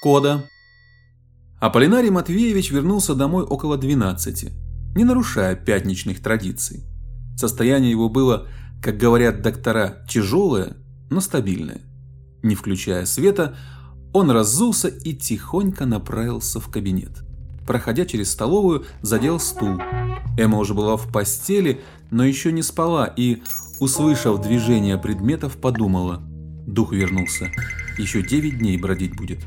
Кода. Аполлинарий Матвеевич вернулся домой около 12, не нарушая пятничных традиций. Состояние его было, как говорят доктора, тяжелое, но стабильное. Не включая света, он разулся и тихонько направился в кабинет. Проходя через столовую, задел стул. Эмма уже была в постели, но еще не спала и, услышав движение предметов, подумала: дух вернулся. Еще девять дней бродить будет.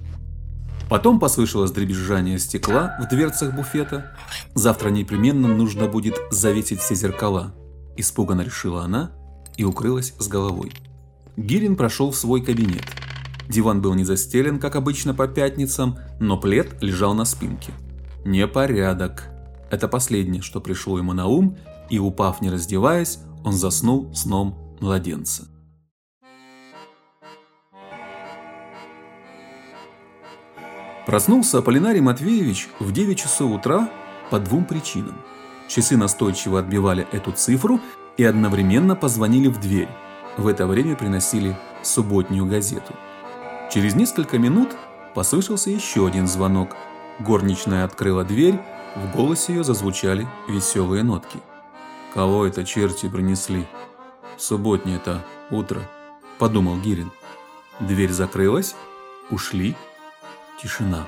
Потом послышалось дребезжание стекла в дверцах буфета. Завтра непременно нужно будет завесить все зеркала, испуганно решила она и укрылась с головой. Гирин прошел в свой кабинет. Диван был не застелен, как обычно по пятницам, но плед лежал на спинке. Непорядок. Это последнее, что пришло ему на ум, и упав не раздеваясь, он заснул сном младенца. Проснулся Аполлинарий Матвеевич в 9 часов утра по двум причинам. Часы настойчиво отбивали эту цифру и одновременно позвонили в дверь. В это время приносили субботнюю газету. Через несколько минут послышался еще один звонок. Горничная открыла дверь, в голосе ее зазвучали веселые нотки. Кого это черти принесли? Субботнее-то утро, подумал Гирин. Дверь закрылась, ушли Тишина.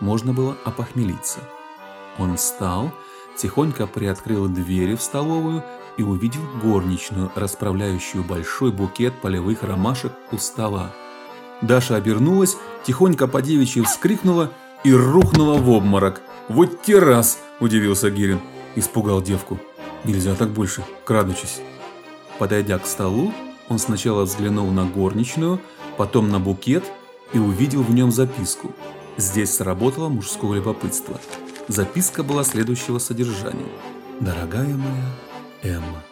Можно было опохмелиться. Он встал, тихонько приоткрыл двери в столовую и увидел горничную, расправляющую большой букет полевых ромашек у стола. Даша обернулась, тихонько по девичьи вскрикнула и рухнула в обморок. «Вот те раз!» – удивился Гирин. Испугал девку. «Нельзя так больше, крадучись». Подойдя к столу, он сначала взглянул на горничную, потом на букет – и увидел в нем записку. Здесь сработало мужское любопытство. Записка была следующего содержания. «Дорогая моя Эмма,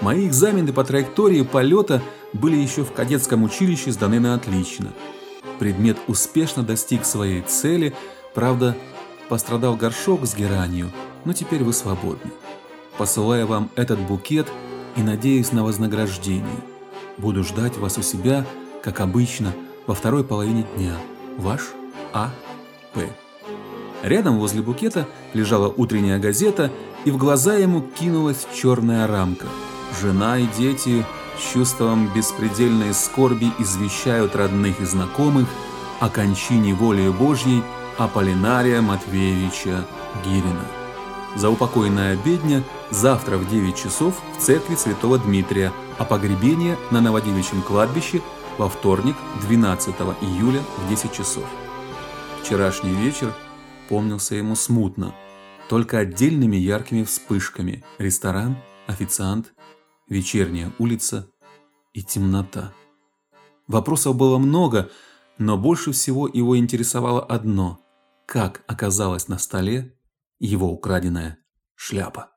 мои экзамены по траектории полета были еще в кадетском училище сданы на отлично. Предмет успешно достиг своей цели, правда, пострадал горшок с геранью, но теперь вы свободны. Посылаю вам этот букет и надеюсь на вознаграждение. Буду ждать вас у себя, как обычно, во второй половине дня. Ваш А. П. Рядом возле букета лежала утренняя газета, и в глаза ему кинулась черная рамка. Жена и дети с чувством беспредельной скорби извещают родных и знакомых о кончине воли Божьей Аполлинария Матвеевича Гирина. Заупокойная обедня завтра в 9 часов в церкви Святого Дмитрия, а погребение на Новодевичьем кладбище – во вторник, 12 июля в 10 часов. Вчерашний вечер помнился ему смутно, только отдельными яркими вспышками: ресторан, официант, вечерняя улица и темнота. Вопросов было много, но больше всего его интересовало одно: как оказалась на столе его украденная шляпа.